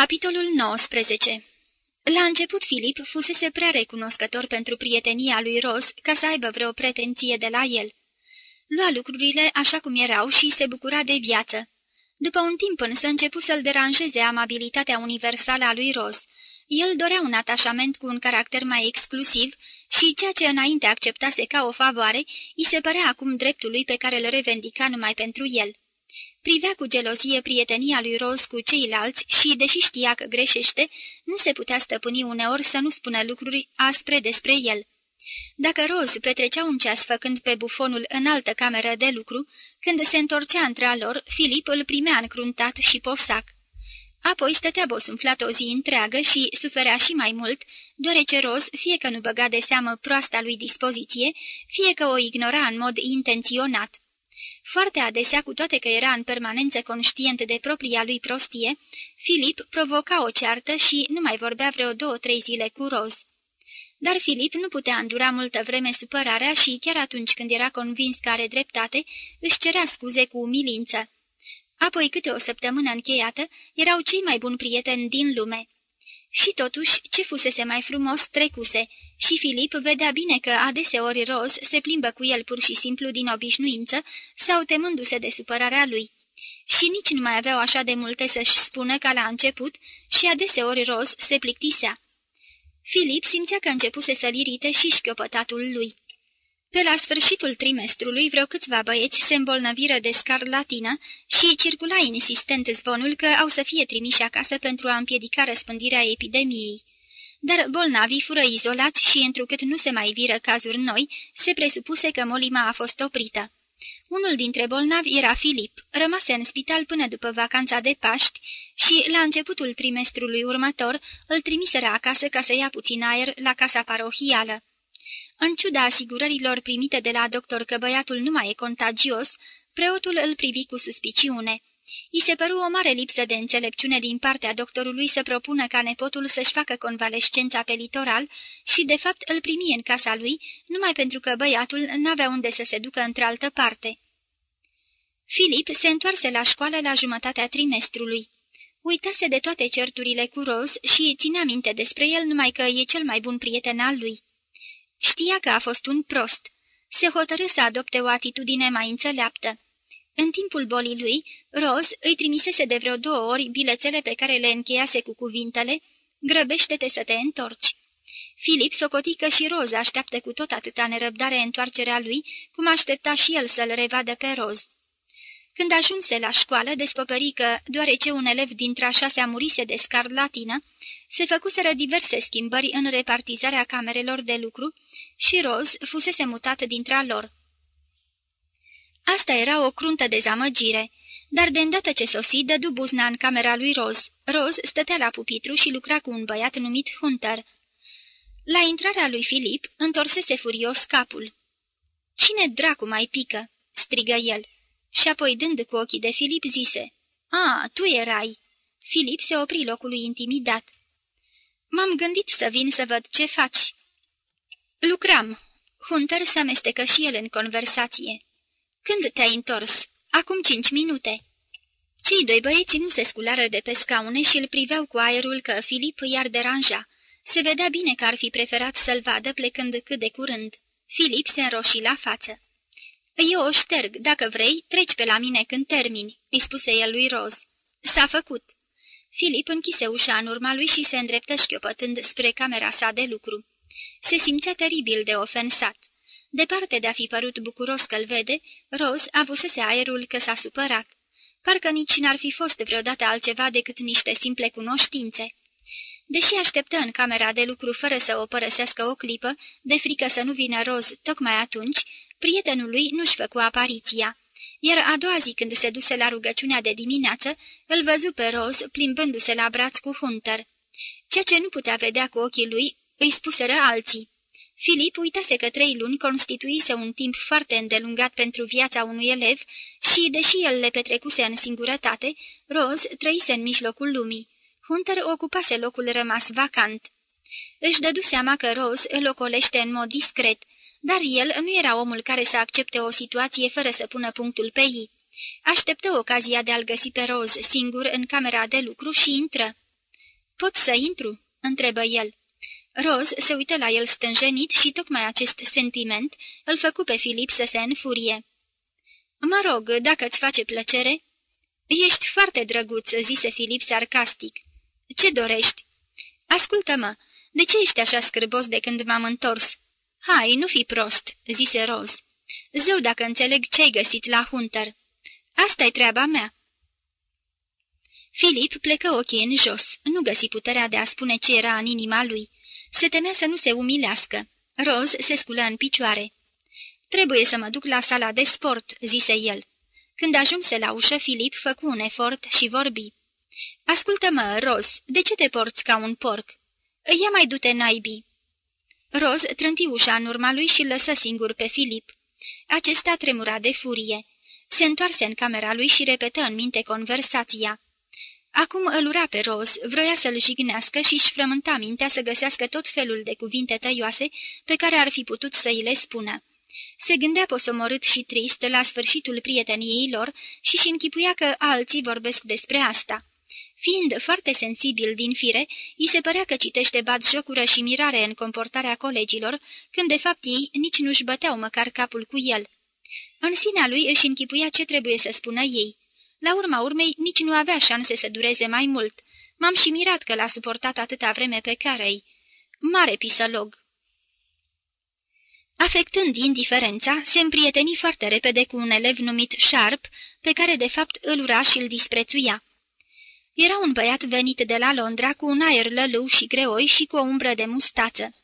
Capitolul 19 La început Filip fusese prea recunoscător pentru prietenia lui Ros ca să aibă vreo pretenție de la el. Lua lucrurile așa cum erau și se bucura de viață. După un timp însă început să-l deranjeze amabilitatea universală a lui Ros. El dorea un atașament cu un caracter mai exclusiv și ceea ce înainte acceptase ca o favoare, îi se părea acum dreptului pe care îl revendica numai pentru el. Privea cu gelozie prietenia lui Rose cu ceilalți și, deși știa că greșește, nu se putea stăpâni uneori să nu spună lucruri aspre despre el. Dacă Rose petrecea un ceas făcând pe bufonul în altă cameră de lucru, când se întorcea între lor, Filip îl primea încruntat și posac. Apoi stătea bosunflat o zi întreagă și suferea și mai mult, deoarece Rose fie că nu băga de seamă proasta lui dispoziție, fie că o ignora în mod intenționat. Foarte adesea, cu toate că era în permanență conștient de propria lui prostie, Filip provoca o ceartă și nu mai vorbea vreo două-trei zile cu Roz. Dar Filip nu putea îndura multă vreme supărarea și chiar atunci când era convins că are dreptate, își cerea scuze cu umilință. Apoi, câte o săptămână încheiată, erau cei mai buni prieteni din lume. Și totuși, ce fusese mai frumos trecuse și Filip vedea bine că adeseori Roz se plimbă cu el pur și simplu din obișnuință sau temându-se de supărarea lui. Și nici nu mai aveau așa de multe să-și spună ca la început și adeseori Roz se plictisea. Filip simțea că începuse să-l irite și șchiopătatul lui. Pe la sfârșitul trimestrului, vreo câțiva băieți se îmbolnăviră de scarlatină și circula insistent zvonul că au să fie trimiși acasă pentru a împiedica răspândirea epidemiei. Dar bolnavii fură izolați și, întrucât nu se mai viră cazuri noi, se presupuse că molima a fost oprită. Unul dintre bolnavi era Filip, rămase în spital până după vacanța de Paști și, la începutul trimestrului următor, îl trimiseră acasă ca să ia puțin aer la casa parohială. În ciuda asigurărilor primite de la doctor că băiatul nu mai e contagios, preotul îl privi cu suspiciune. I se păru o mare lipsă de înțelepciune din partea doctorului să propună ca nepotul să-și facă convalescența pe litoral și, de fapt, îl primi în casa lui, numai pentru că băiatul n-avea unde să se ducă într-altă parte. Filip se întoarse la școală la jumătatea trimestrului. Uitase de toate certurile cu Roz și ținea minte despre el numai că e cel mai bun prieten al lui. Știa că a fost un prost. Se hotărâ să adopte o atitudine mai înțeleaptă. În timpul bolii lui, Rose îi trimisese de vreo două ori bilețele pe care le încheiase cu cuvintele Grăbește-te să te întorci. Filip socotică și Rose așteaptă cu tot atâta nerăbdare întoarcerea lui, cum aștepta și el să-l revadă pe Rose. Când ajunse la școală, descoperi că, deoarece un elev dintre a șasea murise de scarlatină, se făcuseră diverse schimbări în repartizarea camerelor de lucru și Rose fusese mutat dintre lor. Asta era o cruntă dezamăgire, dar de îndată ce sosi, dădu buzna în camera lui Rose. Rose stătea la pupitru și lucra cu un băiat numit Hunter. La intrarea lui Filip, întorsese furios capul. Cine dracu mai pică?" strigă el. Și apoi, dând cu ochii de Filip, zise, A, tu erai." Filip se opri locului intimidat. M-am gândit să vin să văd ce faci." Lucram." Hunter se amestecă și el în conversație. Când te-ai întors?" Acum cinci minute." Cei doi băieți nu se sculară de pe scaune și îl priveau cu aerul că Filip i-ar deranja. Se vedea bine că ar fi preferat să-l vadă plecând cât de curând. Filip se înroși la față. Eu o șterg, dacă vrei, treci pe la mine când termini," îi spuse el lui Roz. S-a făcut." Filip închise ușa în urma lui și se îndreptă șchiopătând spre camera sa de lucru. Se simțea teribil de ofensat. Departe de a fi părut bucuros că-l vede, Rose avusese aerul că s-a supărat. Parcă nici n-ar fi fost vreodată altceva decât niște simple cunoștințe. Deși așteptă în camera de lucru fără să o părăsească o clipă, de frică să nu vină Rose tocmai atunci, prietenul lui nu-și făcu apariția. Iar a doua zi când se duse la rugăciunea de dimineață, îl văzu pe Rose plimbându-se la braț cu Hunter. Ceea ce nu putea vedea cu ochii lui, îi spuseră alții. Filip uitase că trei luni constituise un timp foarte îndelungat pentru viața unui elev și, deși el le petrecuse în singurătate, Rose trăise în mijlocul lumii. Hunter ocupase locul rămas vacant. Își dădu seama că Rose îl ocolește în mod discret, dar el nu era omul care să accepte o situație fără să pună punctul pe ei. Așteptă ocazia de a-l găsi pe Rose singur în camera de lucru și intră. Pot să intru?" întrebă el. Roz se uită la el stânjenit și tocmai acest sentiment îl făcu pe Filip să se înfurie. Mă rog, dacă îți face plăcere." Ești foarte drăguț," zise Filip sarcastic. Ce dorești?" Ascultă-mă, de ce ești așa scârbos de când m-am întors?" Hai, nu fi prost," zise Roz. Zău dacă înțeleg ce-ai găsit la Hunter. Asta-i treaba mea." Filip plecă ochii în jos, nu găsi puterea de a spune ce era în inima lui. Se temea să nu se umilească. Roz se sculă în picioare. Trebuie să mă duc la sala de sport," zise el. Când ajunse la ușă, Filip făcu un efort și vorbi. Ascultă-mă, Roz, de ce te porți ca un porc? Ia mai du-te naibii." Roz trânti ușa în urma lui și lăsă singur pe Filip. Acesta tremura de furie. Se întoarse în camera lui și repetă în minte conversația. Acum îl ura pe Roz, vroia să-l jignească și-și frământa mintea să găsească tot felul de cuvinte tăioase pe care ar fi putut să îi le spună. Se gândea posomorât și trist la sfârșitul prieteniei lor și-și închipuia că alții vorbesc despre asta. Fiind foarte sensibil din fire, îi se părea că citește jocură și mirare în comportarea colegilor, când de fapt ei nici nu-și băteau măcar capul cu el. În sinea lui își închipuia ce trebuie să spună ei. La urma urmei, nici nu avea șanse să dureze mai mult. M-am și mirat că l-a suportat atâta vreme pe carei. Mare pisălog! Afectând indiferența, se împrieteni foarte repede cu un elev numit Sharp, pe care de fapt îl ura și îl disprețuia. Era un băiat venit de la Londra cu un aer lălău și greoi și cu o umbră de mustață.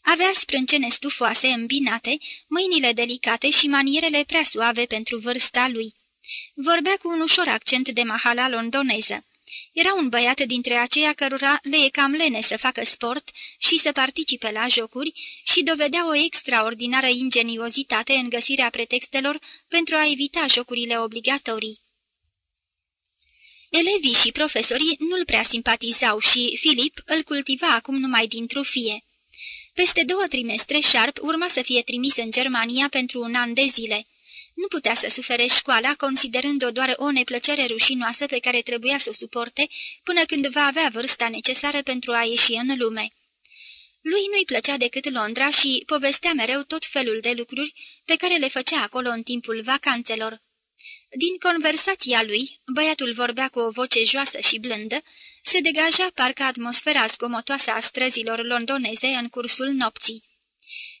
Avea sprâncene stufoase îmbinate, mâinile delicate și manierele prea suave pentru vârsta lui. Vorbea cu un ușor accent de mahala londoneză. Era un băiat dintre aceia cărora le e cam lene să facă sport și să participe la jocuri și dovedea o extraordinară ingeniozitate în găsirea pretextelor pentru a evita jocurile obligatorii. Elevii și profesorii nu-l prea simpatizau și Filip îl cultiva acum numai din trufie. Peste două trimestre, Sharp urma să fie trimis în Germania pentru un an de zile. Nu putea să sufere școala, considerând-o doar o neplăcere rușinoasă pe care trebuia să o suporte până când va avea vârsta necesară pentru a ieși în lume. Lui nu-i plăcea decât Londra și povestea mereu tot felul de lucruri pe care le făcea acolo în timpul vacanțelor. Din conversația lui, băiatul vorbea cu o voce joasă și blândă, se degaja parcă atmosfera zgomotoasă a străzilor londoneze în cursul nopții.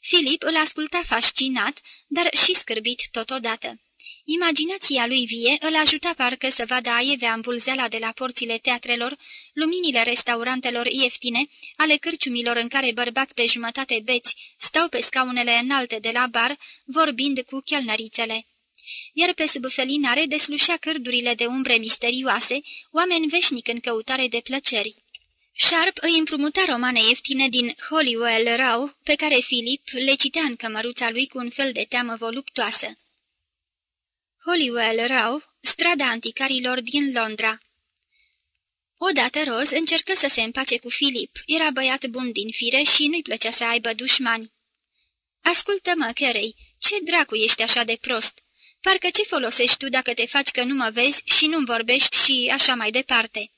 Filip îl asculta fascinat, dar și scârbit totodată. Imaginația lui vie îl ajuta parcă să vadă aievea îmbulzeala de la porțile teatrelor, luminile restaurantelor ieftine, ale cârciumilor în care bărbați pe jumătate beți stau pe scaunele înalte de la bar, vorbind cu chelnărițele iar pe sub felinare deslușea cărdurile de umbre misterioase, oameni veșnic în căutare de plăceri. Sharp îi împrumuta romane ieftine din Hollywell Row, pe care Philip le citea în cămăruța lui cu un fel de teamă voluptoasă. Hollywell Row, strada anticarilor din Londra Odată Roz încercă să se împace cu Philip, era băiat bun din fire și nu-i plăcea să aibă dușmani. Ascultă-mă, Carey, ce dracu ești așa de prost? Parcă ce folosești tu dacă te faci că nu mă vezi și nu-mi vorbești și așa mai departe?"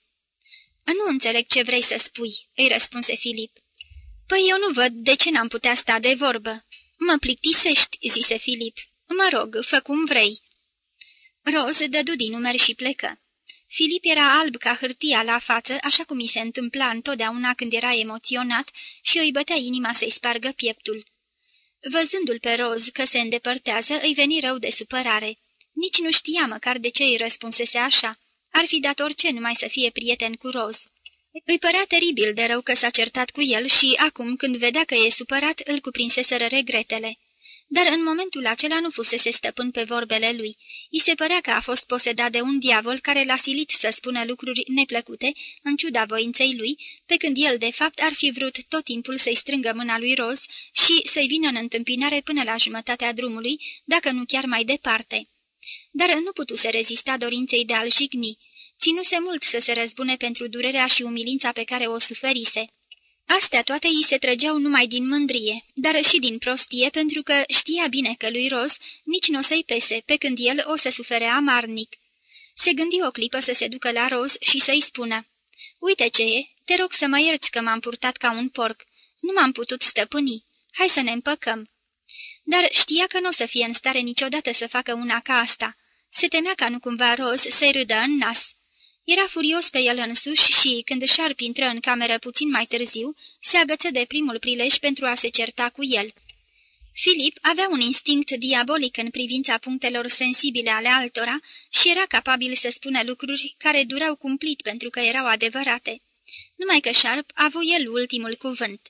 Nu înțeleg ce vrei să spui," îi răspunse Filip. Păi eu nu văd de ce n-am putea sta de vorbă." Mă plictisești," zise Filip. Mă rog, fă cum vrei." Roz dădu din numeri și plecă. Filip era alb ca hârtia la față, așa cum i se întâmpla întotdeauna când era emoționat și îi bătea inima să-i spargă pieptul. Văzându-l pe Roz că se îndepărtează, îi veni rău de supărare. Nici nu știa măcar de ce îi răspunsese așa. Ar fi dat orice numai să fie prieten cu Roz. Îi părea teribil de rău că s-a certat cu el și acum, când vedea că e supărat, îl cuprinseseră regretele dar în momentul acela nu fusese stăpân pe vorbele lui. I se părea că a fost posedat de un diavol care l-a silit să spună lucruri neplăcute, în ciuda voinței lui, pe când el, de fapt, ar fi vrut tot timpul să-i strângă mâna lui Roz și să-i vină în întâmpinare până la jumătatea drumului, dacă nu chiar mai departe. Dar nu putuse rezista dorinței de a-l jigni. Ținuse mult să se răzbune pentru durerea și umilința pe care o suferise. Astea toate îi se trăgeau numai din mândrie, dar și din prostie, pentru că știa bine că lui Roz nici nu o să-i pese, pe când el o să sufere amarnic. Se gândi o clipă să se ducă la Roz și să-i spună, Uite ce e, Te rog să mă ierți că m-am purtat ca un porc. Nu m-am putut stăpâni. Hai să ne împăcăm." Dar știa că nu o să fie în stare niciodată să facă una ca asta. Se temea ca nu cumva Roz să-i râdă în nas. Era furios pe el însuși și, când Sharp intră în cameră puțin mai târziu, se agăță de primul prilej pentru a se certa cu el. Filip avea un instinct diabolic în privința punctelor sensibile ale altora și era capabil să spună lucruri care durau cumplit pentru că erau adevărate. Numai că Sharp a avut el ultimul cuvânt.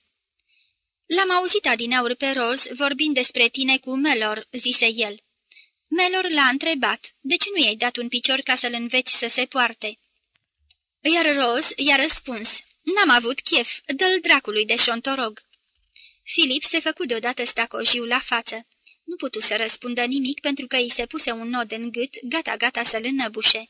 L-am auzit adineauri pe Roz vorbind despre tine cu Melor," zise el. Melor l-a întrebat, de ce nu i-ai dat un picior ca să-l înveți să se poarte? Iar Roz i-a răspuns, n-am avut chef, dă-l dracului de șontorog. Filip se făcu deodată stacojiu la față. Nu putu să răspundă nimic pentru că îi se puse un nod în gât, gata-gata să-l înăbușe.